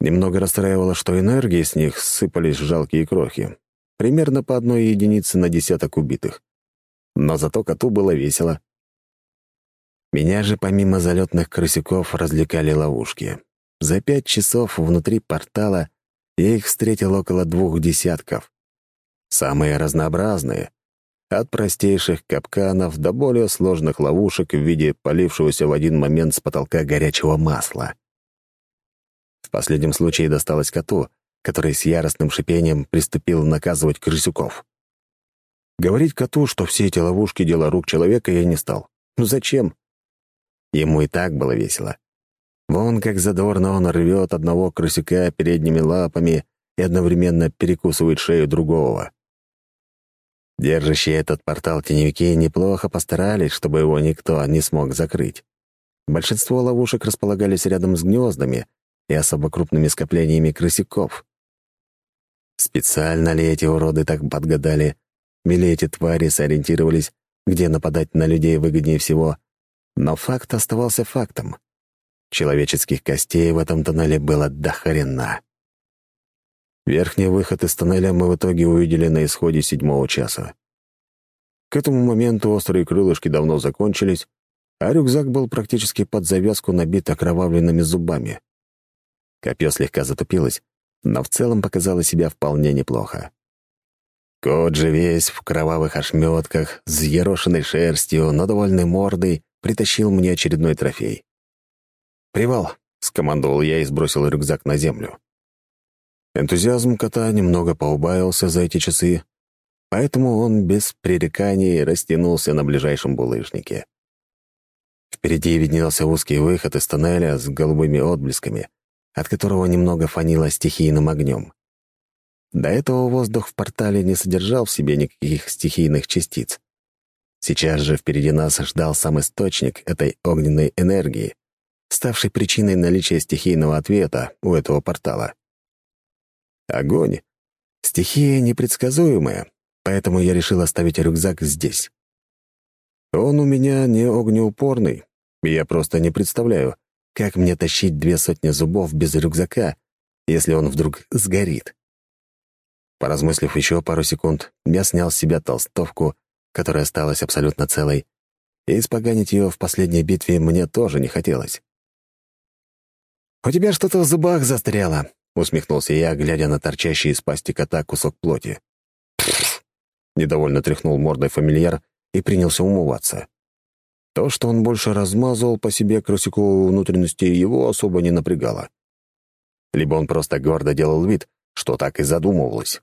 Немного расстраивало, что энергии с них сыпались жалкие крохи. Примерно по одной единице на десяток убитых. Но зато коту было весело. Меня же помимо залетных крысюков развлекали ловушки. За пять часов внутри портала я их встретил около двух десятков. Самые разнообразные, от простейших капканов до более сложных ловушек в виде полившегося в один момент с потолка горячего масла. Последнем случае досталось коту, который с яростным шипением приступил наказывать крысюков. Говорить коту, что все эти ловушки — дело рук человека, я не стал. Ну зачем? Ему и так было весело. Вон как задорно он рвет одного крысюка передними лапами и одновременно перекусывает шею другого. Держащие этот портал теневики неплохо постарались, чтобы его никто не смог закрыть. Большинство ловушек располагались рядом с гнездами и особо крупными скоплениями крысяков. Специально ли эти уроды так подгадали, или эти твари сориентировались, где нападать на людей выгоднее всего, но факт оставался фактом. Человеческих костей в этом тоннеле было до хрена. Верхний выход из тоннеля мы в итоге увидели на исходе седьмого часа. К этому моменту острые крылышки давно закончились, а рюкзак был практически под завязку набит окровавленными зубами. Копье слегка затупилось, но в целом показало себя вполне неплохо. Кот же весь в кровавых ошметках, с ерошенной шерстью, но довольной мордой, притащил мне очередной трофей. «Привал!» — скомандовал я и сбросил рюкзак на землю. Энтузиазм кота немного поубавился за эти часы, поэтому он без пререканий растянулся на ближайшем булыжнике. Впереди виднелся узкий выход из тоннеля с голубыми отблесками, от которого немного фанило стихийным огнем. До этого воздух в портале не содержал в себе никаких стихийных частиц. Сейчас же впереди нас ждал сам источник этой огненной энергии, ставший причиной наличия стихийного ответа у этого портала. Огонь — стихия непредсказуемая, поэтому я решил оставить рюкзак здесь. Он у меня не огнеупорный, и я просто не представляю, как мне тащить две сотни зубов без рюкзака, если он вдруг сгорит. Поразмыслив еще пару секунд, я снял с себя толстовку, которая осталась абсолютно целой, и испоганить ее в последней битве мне тоже не хотелось. «У тебя что-то в зубах застряло», — усмехнулся я, глядя на торчащий из пасти кота кусок плоти. Недовольно тряхнул мордой фамильяр и принялся умываться. То, что он больше размазывал по себе крысяковые внутренности, его особо не напрягало. Либо он просто гордо делал вид, что так и задумывалось.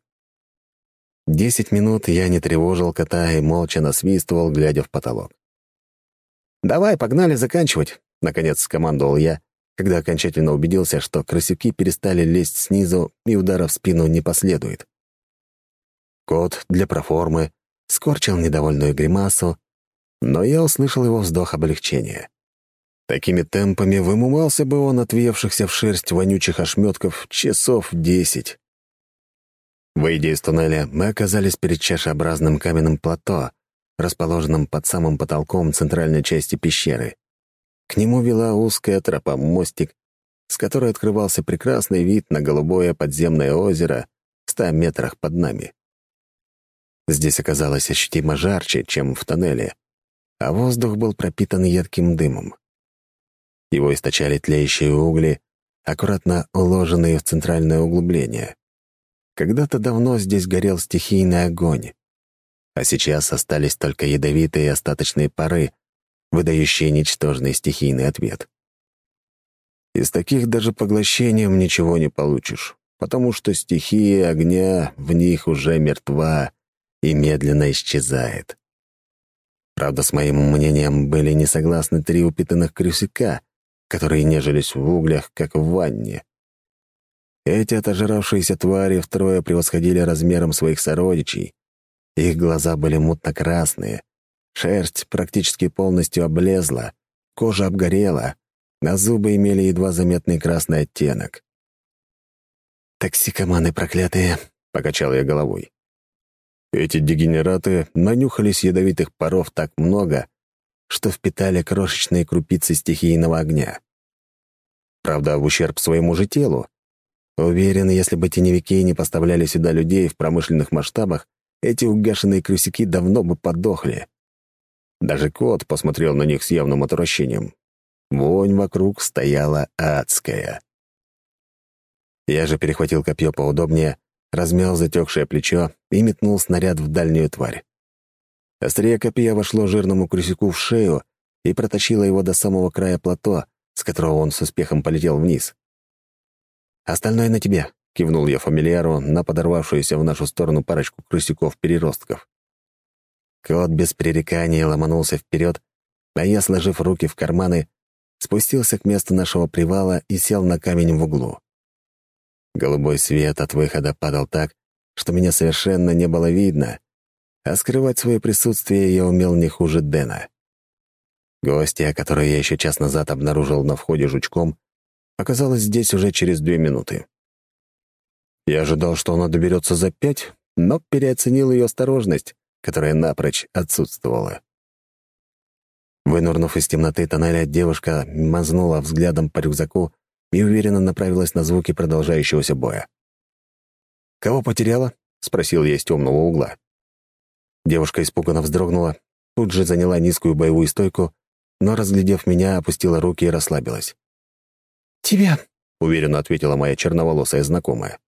Десять минут я не тревожил кота и молча насвистывал, глядя в потолок. «Давай, погнали заканчивать», — наконец скомандовал я, когда окончательно убедился, что крысюки перестали лезть снизу и удара в спину не последует. Кот для проформы скорчил недовольную гримасу, но я услышал его вздох облегчения. Такими темпами вымывался бы он от въевшихся в шерсть вонючих ошметков часов десять. Выйдя из туннеля, мы оказались перед чашеобразным каменным плато, расположенным под самым потолком центральной части пещеры. К нему вела узкая тропа-мостик, с которой открывался прекрасный вид на голубое подземное озеро в ста метрах под нами. Здесь оказалось ощутимо жарче, чем в тоннеле, а воздух был пропитан едким дымом. Его источали тлеющие угли, аккуратно уложенные в центральное углубление. Когда-то давно здесь горел стихийный огонь, а сейчас остались только ядовитые остаточные пары, выдающие ничтожный стихийный ответ. Из таких даже поглощением ничего не получишь, потому что стихия огня в них уже мертва и медленно исчезает. Правда, с моим мнением были не согласны три упитанных крысяка, которые нежились в углях, как в ванне. Эти отожравшиеся твари втрое превосходили размером своих сородичей. Их глаза были мутно-красные, шерсть практически полностью облезла, кожа обгорела, а зубы имели едва заметный красный оттенок. «Токсикоманы проклятые!» — покачал я головой. Эти дегенераты нанюхались ядовитых паров так много, что впитали крошечные крупицы стихийного огня. Правда, в ущерб своему же телу, Уверен, если бы теневики не поставляли сюда людей в промышленных масштабах, эти угашенные крысяки давно бы подохли. Даже кот посмотрел на них с явным отвращением. Вонь вокруг стояла адская. Я же перехватил копье поудобнее, размял затекшее плечо и метнул снаряд в дальнюю тварь. Острее копья вошло жирному крысяку в шею и протащило его до самого края плато, с которого он с успехом полетел вниз. «Остальное на тебе», — кивнул я фамильяру на подорвавшуюся в нашу сторону парочку крысюков-переростков. Кот без пререкания ломанулся вперед, а я, сложив руки в карманы, спустился к месту нашего привала и сел на камень в углу. Голубой свет от выхода падал так, что меня совершенно не было видно, а скрывать свое присутствие я умел не хуже Дэна. Гостья, которую я еще час назад обнаружил на входе жучком, оказалась здесь уже через две минуты. Я ожидал, что она доберется за пять, но переоценил ее осторожность, которая напрочь отсутствовала. Вынурнув из темноты тоннеля, девушка мазнула взглядом по рюкзаку и уверенно направилась на звуки продолжающегося боя. «Кого потеряла?» — спросил я из темного угла. Девушка испуганно вздрогнула, тут же заняла низкую боевую стойку, но, разглядев меня, опустила руки и расслабилась. «Тебя», — уверенно ответила моя черноволосая знакомая.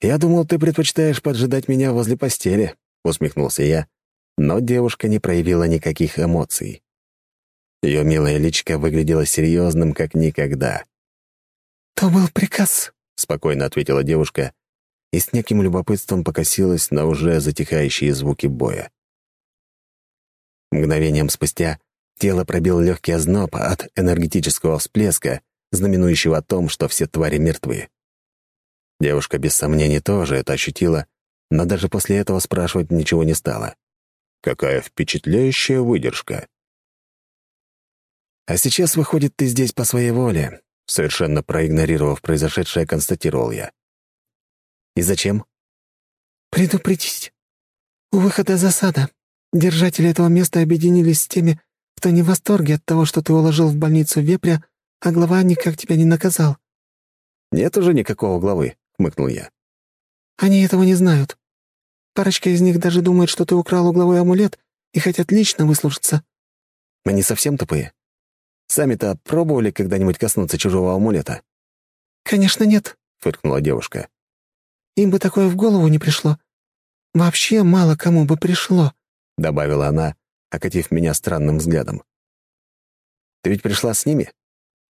«Я думал, ты предпочитаешь поджидать меня возле постели», — усмехнулся я, но девушка не проявила никаких эмоций. Ее милая личико выглядело серьезным, как никогда. «То был приказ», — спокойно ответила девушка и с неким любопытством покосилась на уже затихающие звуки боя. Мгновением спустя тело пробил легкий озноб от энергетического всплеска, знаменующего о том, что все твари мертвы. Девушка без сомнений тоже это ощутила, но даже после этого спрашивать ничего не стала. Какая впечатляющая выдержка. «А сейчас, выходит, ты здесь по своей воле», совершенно проигнорировав произошедшее, констатировал я. «И зачем?» «Предупредить. У выхода засада. Держатели этого места объединились с теми, кто не в восторге от того, что ты уложил в больницу вепря, а глава никак тебя не наказал». «Нет уже никакого главы», — хмыкнул я. «Они этого не знают. Парочка из них даже думает, что ты украл угловой амулет и хотят лично выслушаться». «Они совсем тупые. Сами-то пробовали когда-нибудь коснуться чужого амулета?» «Конечно нет», — фыркнула девушка. «Им бы такое в голову не пришло. Вообще мало кому бы пришло», — добавила она, окатив меня странным взглядом. «Ты ведь пришла с ними?»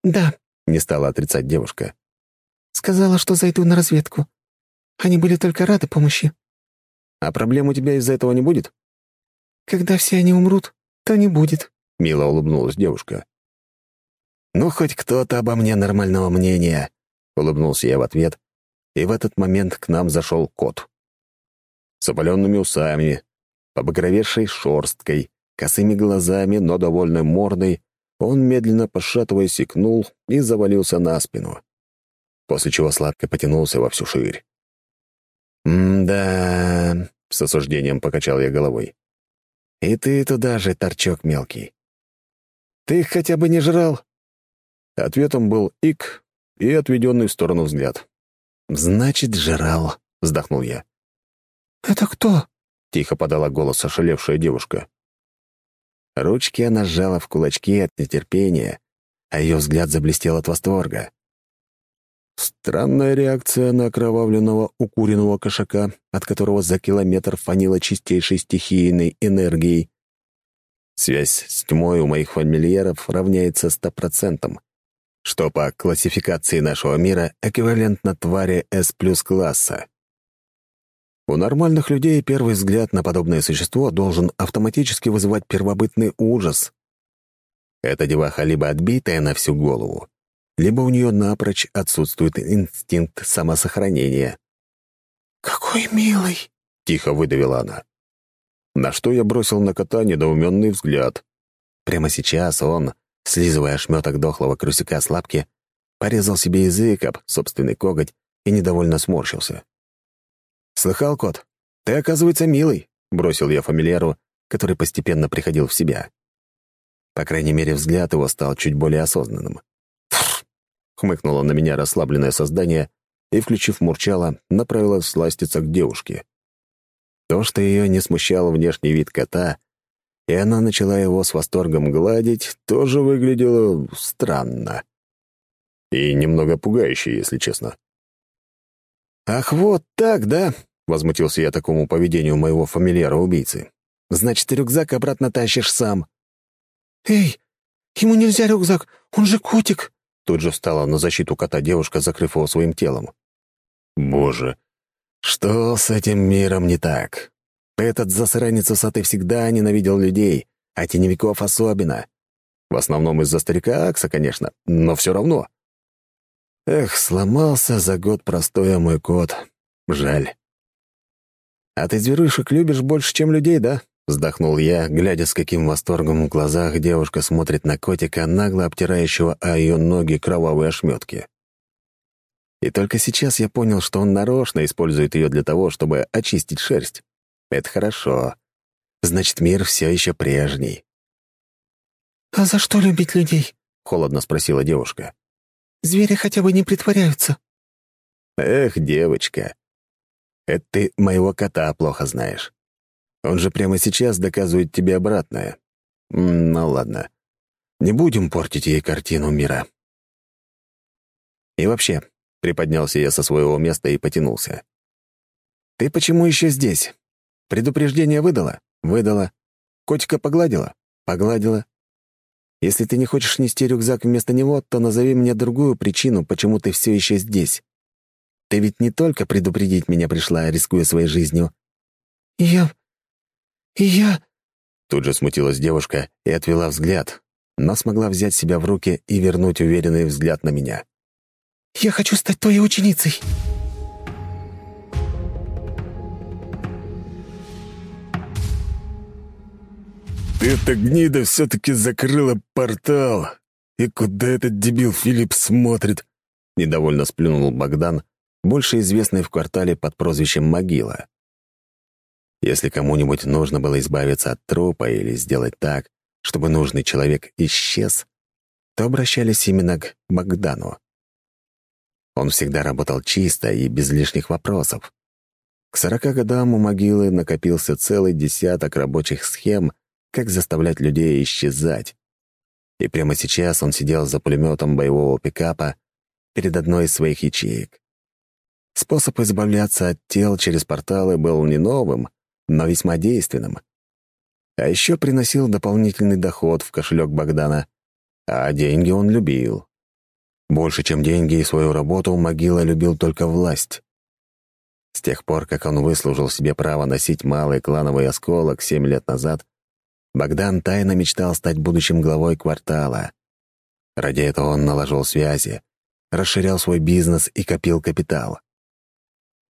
«Да», — не стала отрицать девушка. «Сказала, что зайду на разведку. Они были только рады помощи». «А проблем у тебя из-за этого не будет?» «Когда все они умрут, то не будет», — мило улыбнулась девушка. «Ну, хоть кто-то обо мне нормального мнения», — улыбнулся я в ответ, и в этот момент к нам зашел кот. С опаленными усами, побагровевшей шорсткой, косыми глазами, но довольной мордой, он, медленно пошатываясь, икнул и завалился на спину, после чего сладко потянулся во всю ширь. «М-да...» — с осуждением покачал я головой. «И ты туда же, торчок мелкий. Ты хотя бы не жрал?» Ответом был ик и отведенный в сторону взгляд. «Значит, жрал», — вздохнул я. «Это кто?» — тихо подала голос ошалевшая девушка. Ручки она сжала в кулачки от нетерпения, а ее взгляд заблестел от восторга. Странная реакция на окровавленного укуренного кошака, от которого за километр фанило чистейшей стихийной энергией. Связь с тьмой у моих фамильяров равняется стопроцентам что по классификации нашего мира эквивалентно твари S плюс класса. У нормальных людей первый взгляд на подобное существо должен автоматически вызывать первобытный ужас. Эта деваха либо отбитая на всю голову, либо у нее напрочь отсутствует инстинкт самосохранения. «Какой милый!» — тихо выдавила она. На что я бросил на кота недоуменный взгляд. Прямо сейчас он, слизывая ошметок дохлого крысюка с лапки, порезал себе язык об собственный коготь и недовольно сморщился. «Слыхал, кот? Ты, оказывается, милый», — бросил я фамильяру, который постепенно приходил в себя. По крайней мере, взгляд его стал чуть более осознанным. — хмыкнуло на меня расслабленное создание и, включив мурчало, направилась сластиться к девушке. То, что ее не смущал внешний вид кота, и она начала его с восторгом гладить, тоже выглядело странно. И немного пугающе, если честно. «Ах, вот так, да?» — возмутился я такому поведению моего фамильяра-убийцы. «Значит, рюкзак обратно тащишь сам». «Эй, ему нельзя рюкзак, он же котик!» Тут же встала на защиту кота девушка, закрыв его своим телом. «Боже, что с этим миром не так? Этот засранец усатый всегда ненавидел людей, а теневиков особенно. В основном из-за старика Акса, конечно, но все равно. Эх, сломался за год простой мой кот. Жаль. «А ты зверушек любишь больше, чем людей, да?» — вздохнул я, глядя, с каким восторгом в глазах девушка смотрит на котика, нагло обтирающего о ее ноги кровавые ошметки. И только сейчас я понял, что он нарочно использует ее для того, чтобы очистить шерсть. Это хорошо. Значит, мир все еще прежний. «А за что любить людей?» — холодно спросила девушка. Звери хотя бы не притворяются». «Эх, девочка, это ты моего кота плохо знаешь. Он же прямо сейчас доказывает тебе обратное. Ну ладно, не будем портить ей картину мира». «И вообще», — приподнялся я со своего места и потянулся. «Ты почему еще здесь? Предупреждение выдала? Выдала. Котика погладила? Погладила. Если ты не хочешь нести рюкзак вместо него, то назови мне другую причину, почему ты все еще здесь. Ты ведь не только предупредить меня пришла, рискуя своей жизнью». «Я... я...» Тут же смутилась девушка и отвела взгляд, но смогла взять себя в руки и вернуть уверенный взгляд на меня. «Я хочу стать твоей ученицей!» Эта гнида все-таки закрыла портал. И куда этот дебил Филипп смотрит? Недовольно сплюнул Богдан, больше известный в квартале под прозвищем «Могила». Если кому-нибудь нужно было избавиться от трупа или сделать так, чтобы нужный человек исчез, то обращались именно к Богдану. Он всегда работал чисто и без лишних вопросов. К сорока годам у могилы накопился целый десяток рабочих схем — как заставлять людей исчезать. И прямо сейчас он сидел за пулеметом боевого пикапа перед одной из своих ячеек. Способ избавляться от тел через порталы был не новым, но весьма действенным. А еще приносил дополнительный доход в кошелек Богдана, а деньги он любил. Больше, чем деньги и свою работу, Могила любил только власть. С тех пор, как он выслужил себе право носить малый клановый осколок семь лет назад, Богдан тайно мечтал стать будущим главой квартала. Ради этого он наложил связи, расширял свой бизнес и копил капитал.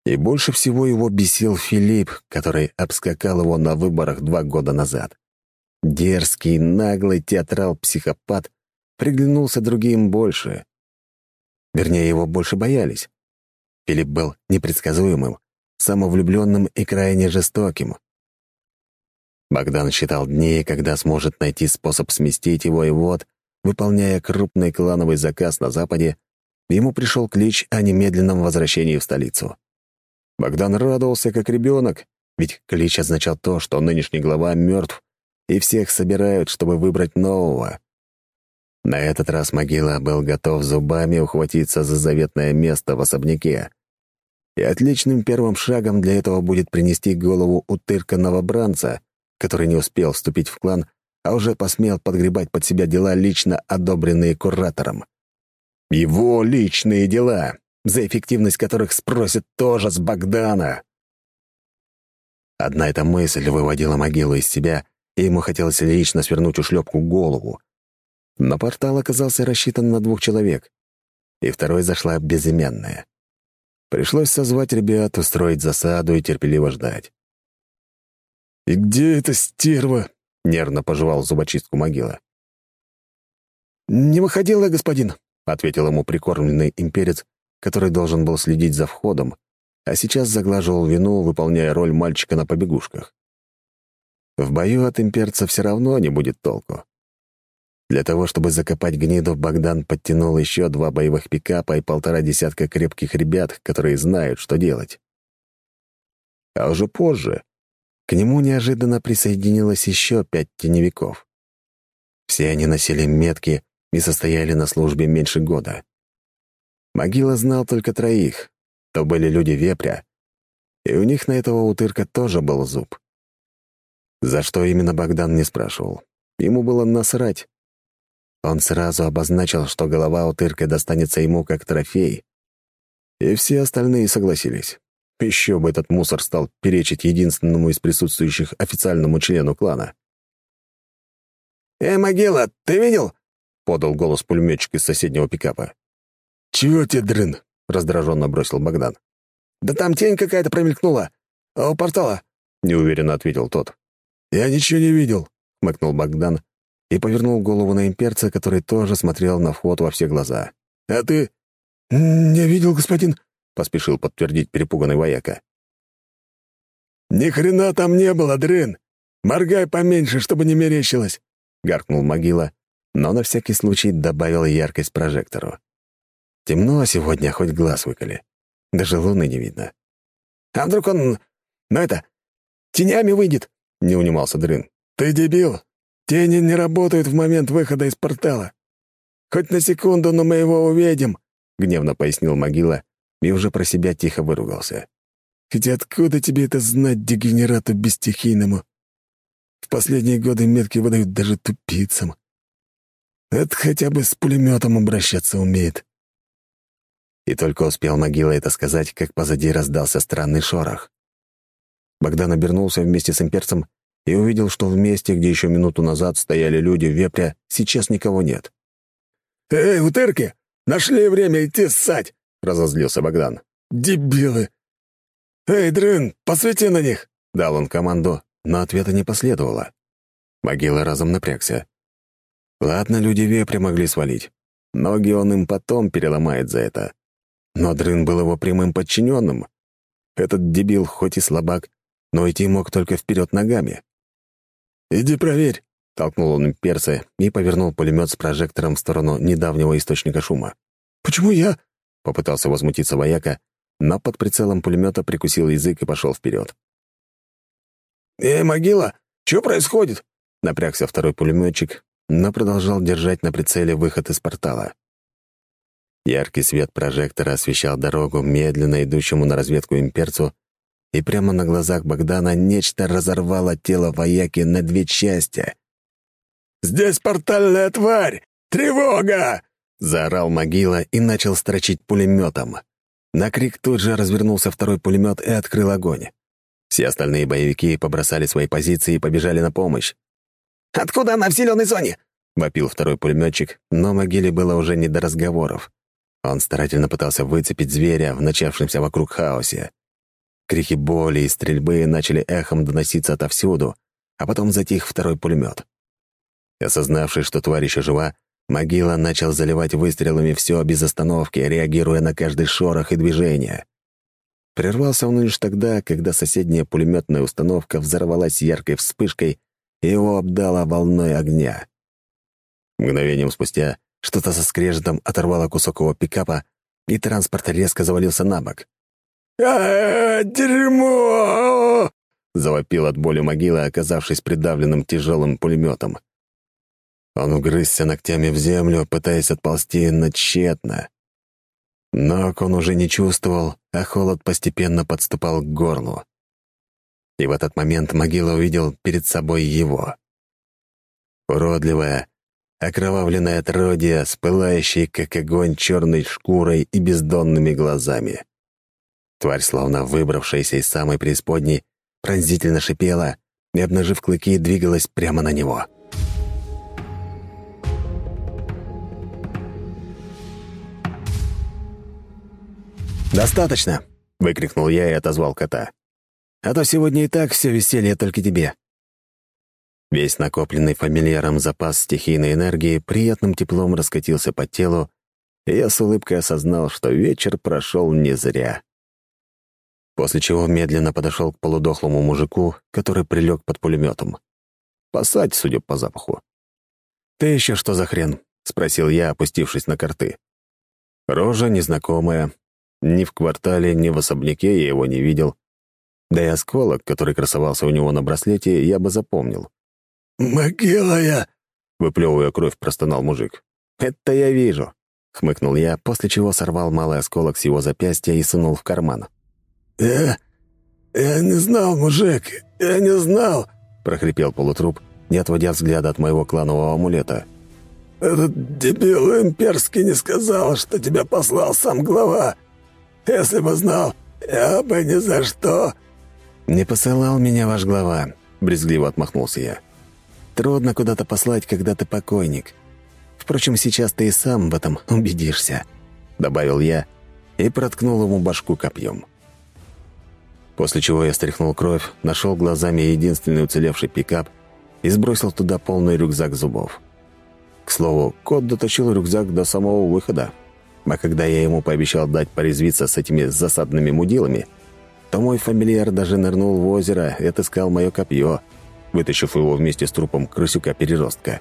И больше всего его бесил Филипп, который обскакал его на выборах два года назад. Дерзкий, наглый театрал-психопат приглянулся другим больше. Вернее, его больше боялись. Филипп был непредсказуемым, самовлюбленным и крайне жестоким. Богдан считал дни, когда сможет найти способ сместить его, и вот, выполняя крупный клановый заказ на Западе, ему пришел клич о немедленном возвращении в столицу. Богдан радовался как ребенок, ведь клич означал то, что нынешний глава мертв, и всех собирают, чтобы выбрать нового. На этот раз могила был готов зубами ухватиться за заветное место в особняке. И отличным первым шагом для этого будет принести голову утырка новобранца, который не успел вступить в клан, а уже посмел подгребать под себя дела, лично одобренные куратором. Его личные дела, за эффективность которых спросят тоже с Богдана. Одна эта мысль выводила могилу из себя, и ему хотелось лично свернуть ушлепку голову. Но портал оказался рассчитан на двух человек, и второй зашла безымянная. Пришлось созвать ребят, устроить засаду и терпеливо ждать. «И где эта стерва?» — нервно пожевал зубочистку могила. «Не выходила, господин», — ответил ему прикормленный имперец, который должен был следить за входом, а сейчас заглаживал вину, выполняя роль мальчика на побегушках. В бою от имперца все равно не будет толку. Для того, чтобы закопать гниду, Богдан подтянул еще два боевых пикапа и полтора десятка крепких ребят, которые знают, что делать. А уже позже к нему неожиданно присоединилось еще пять теневиков. Все они носили метки и состояли на службе меньше года. Могила знал только троих, то были люди вепря, и у них на этого утырка тоже был зуб. За что именно Богдан не спрашивал. Ему было насрать. Он сразу обозначил, что голова утырка достанется ему как трофей. И все остальные согласились. Еще бы этот мусор стал перечить единственному из присутствующих официальному члену клана. «Эй, могила, ты видел?» — подал голос пулеметчик из соседнего пикапа. «Чего тебе, дрын?» — раздраженно бросил Богдан. «Да там тень какая-то промелькнула. У портала», — неуверенно ответил тот. «Я ничего не видел», — хмыкнул Богдан и повернул голову на имперца, который тоже смотрел на вход во все глаза. «А ты...» «Не видел, господин», — поспешил подтвердить перепуганный вояка. «Ни хрена там не было, дрын! Моргай поменьше, чтобы не мерещилось!» — гаркнул могила, но на всякий случай добавил яркость прожектору. Темно сегодня, хоть глаз выколи. Даже луны не видно. «А вдруг он... ну это... тенями выйдет?» — не унимался Дрын. «Ты дебил! Тени не работают в момент выхода из портала. Хоть на секунду, но мы его увидим», — гневно пояснил могила и уже про себя тихо выругался. «Хотя откуда тебе это знать, дегенерату бесстихийному? В последние годы метки выдают даже тупицам. Это хотя бы с пулеметом обращаться умеет». И только успел могила это сказать, как позади раздался странный шорох. Богдан обернулся вместе с имперцем и увидел, что в месте, где еще минуту назад стояли люди вепря, сейчас никого нет. «Эй, утырки! Нашли время идти ссать!» — разозлился Богдан. «Дебилы! Эй, дрын, посвети на них!» — дал он команду, но ответа не последовало. Могила разом напрягся. Ладно, люди вепря могли свалить. Ноги он им потом переломает за это. Но Дрын был его прямым подчиненным. Этот дебил хоть и слабак, но идти мог только вперед ногами. «Иди проверь», — толкнул он перса и повернул пулемет с прожектором в сторону недавнего источника шума. «Почему я?» — попытался возмутиться вояка, но под прицелом пулемета прикусил язык и пошел вперед. «Эй, могила, что происходит?» — напрягся второй пулеметчик, но продолжал держать на прицеле выход из портала. Яркий свет прожектора освещал дорогу медленно идущему на разведку имперцу, и прямо на глазах Богдана нечто разорвало тело вояки на две части. «Здесь портальная тварь! Тревога!» — заорал могила и начал строчить пулеметом. На крик тут же развернулся второй пулемет и открыл огонь. Все остальные боевики побросали свои позиции и побежали на помощь. «Откуда она в зеленой зоне?» — вопил второй пулеметчик, но могиле было уже не до разговоров. Он старательно пытался выцепить зверя в начавшемся вокруг хаосе. Крики боли и стрельбы начали эхом доноситься отовсюду, а потом затих второй пулемет. Осознавший, что тварь еще жива, могила начал заливать выстрелами все без остановки, реагируя на каждый шорох и движение. Прервался он лишь тогда, когда соседняя пулеметная установка взорвалась яркой вспышкой и его обдала волной огня. Мгновением спустя что-то со скрежетом оторвало кусок его пикапа, и транспорт резко завалился на бок. а, Дерьмо!» — завопил от боли могила, оказавшись придавленным тяжелым пулеметом. Он угрызся ногтями в землю, пытаясь отползти, но. Ног он уже не чувствовал, а холод постепенно подступал к горлу. И в этот момент могила увидел перед собой его. Уродливая, окровавленное отродье с пылающей, как огонь, черной шкурой и бездонными глазами. Тварь, словно выбравшаяся из самой преисподней, пронзительно шипела и, обнажив клыки, двигалась прямо на него. «Достаточно!» — выкрикнул я и отозвал кота. «А то сегодня и так все веселье только тебе». Весь накопленный фамильяром запас стихийной энергии приятным теплом раскатился по телу, и я с улыбкой осознал, что вечер прошел не зря. После чего медленно подошел к полудохлому мужику, который прилег под пулеметом. Посадь, судя по запаху. «Ты еще что за хрен?» — спросил я, опустившись на карты. Рожа незнакомая. Ни в квартале, ни в особняке я его не видел. Да и осколок, который красовался у него на браслете, я бы запомнил. «Могила я!» — выплевывая кровь, простонал мужик. «Это я вижу», — хмыкнул я, после чего сорвал малый осколок с его запястья и сунул в карман. «Я... я не знал, мужик, я не знал», — прохрипел полутруп, не отводя взгляда от моего кланового амулета. «Этот дебил имперский не сказал, что тебя послал сам глава. Если бы знал, я бы ни за что...» «Не посылал меня ваш глава», — брезгливо отмахнулся я. «Трудно куда-то послать, когда ты покойник. Впрочем, сейчас ты и сам в этом убедишься», — добавил я и проткнул ему башку копьем. После чего я стряхнул кровь, нашел глазами единственный уцелевший пикап и сбросил туда полный рюкзак зубов. К слову, кот дотащил рюкзак до самого выхода, а когда я ему пообещал дать порезвиться с этими засадными мудилами, то мой фамильяр даже нырнул в озеро и отыскал мое копье, вытащив его вместе с трупом крысюка-переростка.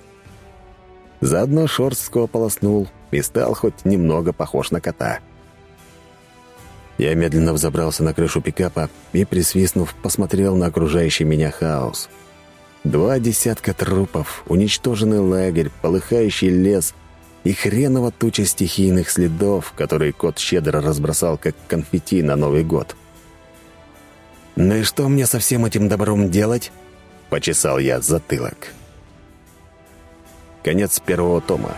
Заодно шорстку ополоснул и стал хоть немного похож на кота. Я медленно взобрался на крышу пикапа и, присвистнув, посмотрел на окружающий меня хаос — Два десятка трупов, уничтоженный лагерь, полыхающий лес и хреново туча стихийных следов, которые кот щедро разбросал, как конфетти на Новый год. «Ну и что мне со всем этим добром делать?» — почесал я затылок. Конец первого тома.